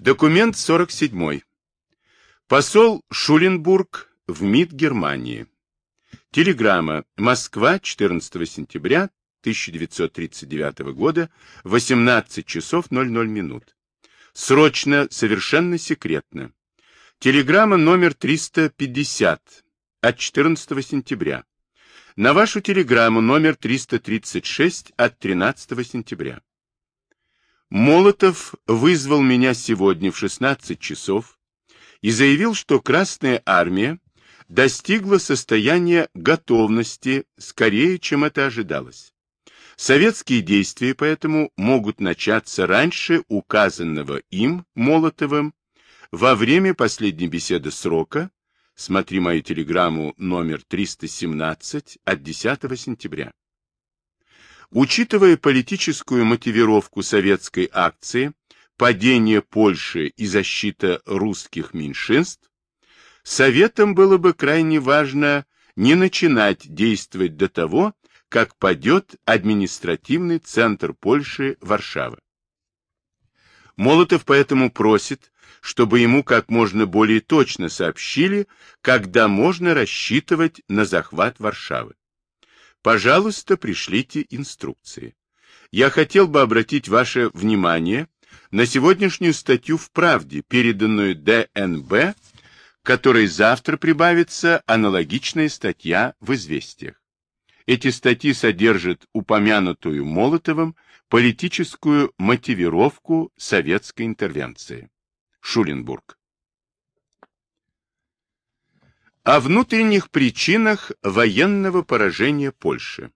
Документ 47. Посол Шуленбург в МИД Германии. Телеграмма. Москва, 14 сентября 1939 года, 18 часов 00 минут. Срочно, совершенно секретно. Телеграмма номер 350 от 14 сентября. На вашу телеграмму номер 336 от 13 сентября. Молотов вызвал меня сегодня в 16 часов и заявил, что Красная Армия достигла состояния готовности скорее, чем это ожидалось. Советские действия поэтому могут начаться раньше указанного им, Молотовым, во время последней беседы срока, смотри мою телеграмму номер 317 от 10 сентября. Учитывая политическую мотивировку советской акции «Падение Польши и защита русских меньшинств», Советам было бы крайне важно не начинать действовать до того, как падет административный центр Польши Варшава. Молотов поэтому просит, чтобы ему как можно более точно сообщили, когда можно рассчитывать на захват Варшавы. Пожалуйста, пришлите инструкции. Я хотел бы обратить ваше внимание на сегодняшнюю статью в «Правде», переданную ДНБ, которой завтра прибавится аналогичная статья в «Известиях». Эти статьи содержат упомянутую Молотовым политическую мотивировку советской интервенции. Шуленбург. О внутренних причинах военного поражения Польши.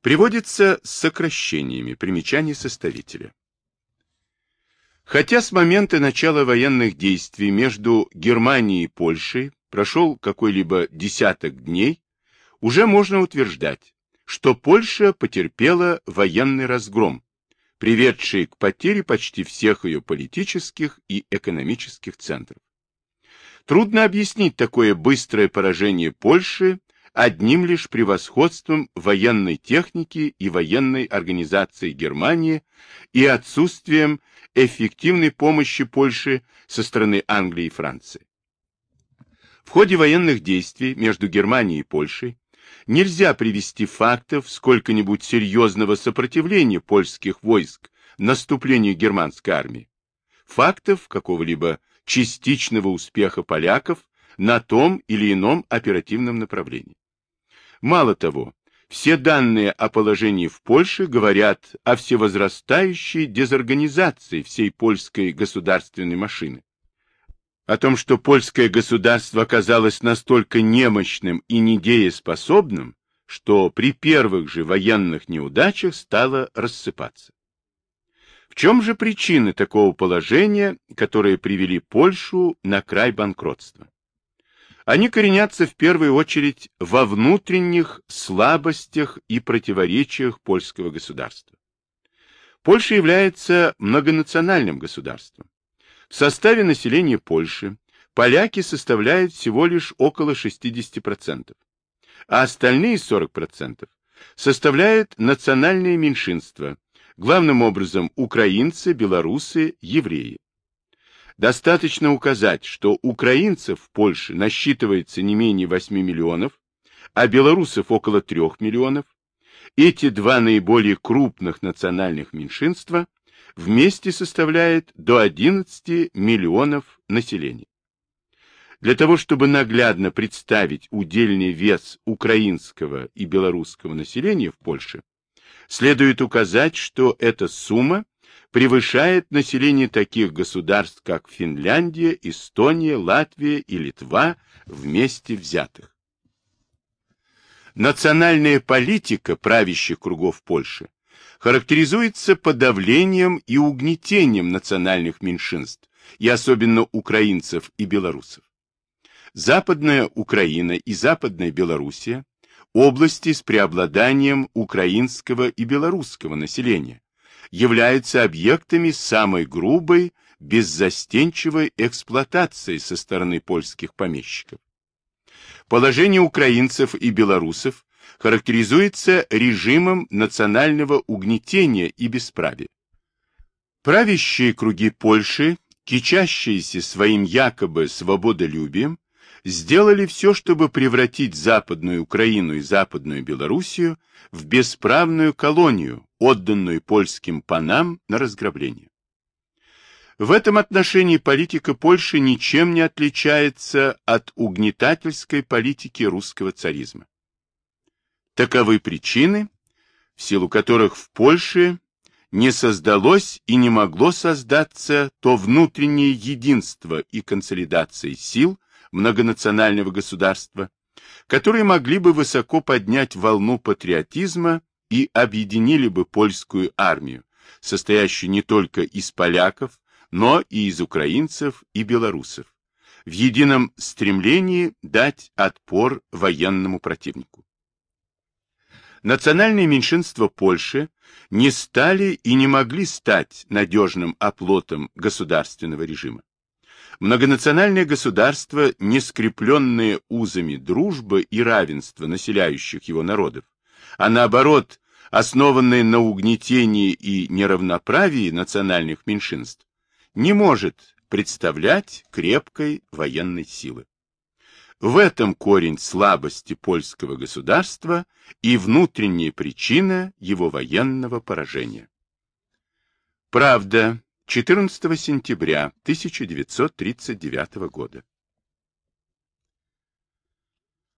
Приводится с сокращениями примечаний составителя. Хотя с момента начала военных действий между Германией и Польшей прошел какой-либо десяток дней, уже можно утверждать, что Польша потерпела военный разгром, приведший к потере почти всех ее политических и экономических центров. Трудно объяснить такое быстрое поражение Польши одним лишь превосходством военной техники и военной организации Германии и отсутствием эффективной помощи Польши со стороны Англии и Франции. В ходе военных действий между Германией и Польшей нельзя привести фактов сколько-нибудь серьезного сопротивления польских войск наступлению германской армии. Фактов какого-либо частичного успеха поляков на том или ином оперативном направлении. Мало того, все данные о положении в Польше говорят о всевозрастающей дезорганизации всей польской государственной машины. О том, что польское государство оказалось настолько немощным и недееспособным, что при первых же военных неудачах стало рассыпаться чем же причины такого положения, которые привели Польшу на край банкротства? Они коренятся в первую очередь во внутренних слабостях и противоречиях польского государства. Польша является многонациональным государством. В составе населения Польши поляки составляют всего лишь около 60%, а остальные 40% составляют национальные меньшинства, главным образом украинцы, белорусы, евреи. Достаточно указать, что украинцев в Польше насчитывается не менее 8 миллионов, а белорусов около 3 миллионов. Эти два наиболее крупных национальных меньшинства вместе составляют до 11 миллионов населения. Для того, чтобы наглядно представить удельный вес украинского и белорусского населения в Польше, следует указать, что эта сумма превышает население таких государств, как Финляндия, Эстония, Латвия и Литва вместе взятых. Национальная политика правящих кругов Польши характеризуется подавлением и угнетением национальных меньшинств, и особенно украинцев и белорусов. Западная Украина и Западная Белоруссия области с преобладанием украинского и белорусского населения, являются объектами самой грубой, беззастенчивой эксплуатации со стороны польских помещиков. Положение украинцев и белорусов характеризуется режимом национального угнетения и бесправия. Правящие круги Польши кичащиеся своим якобы свободолюбием, сделали все, чтобы превратить Западную Украину и Западную Белоруссию в бесправную колонию, отданную польским панам на разграбление. В этом отношении политика Польши ничем не отличается от угнетательской политики русского царизма. Таковы причины, в силу которых в Польше не создалось и не могло создаться то внутреннее единство и консолидация сил многонационального государства, которые могли бы высоко поднять волну патриотизма и объединили бы польскую армию, состоящую не только из поляков, но и из украинцев и белорусов, в едином стремлении дать отпор военному противнику. Национальные меньшинства Польши не стали и не могли стать надежным оплотом государственного режима. Многонациональное государство, не скрепленное узами дружбы и равенства населяющих его народов, а наоборот, основанное на угнетении и неравноправии национальных меньшинств, не может представлять крепкой военной силы. В этом корень слабости польского государства и внутренняя причина его военного поражения. Правда, 14 сентября 1939 года.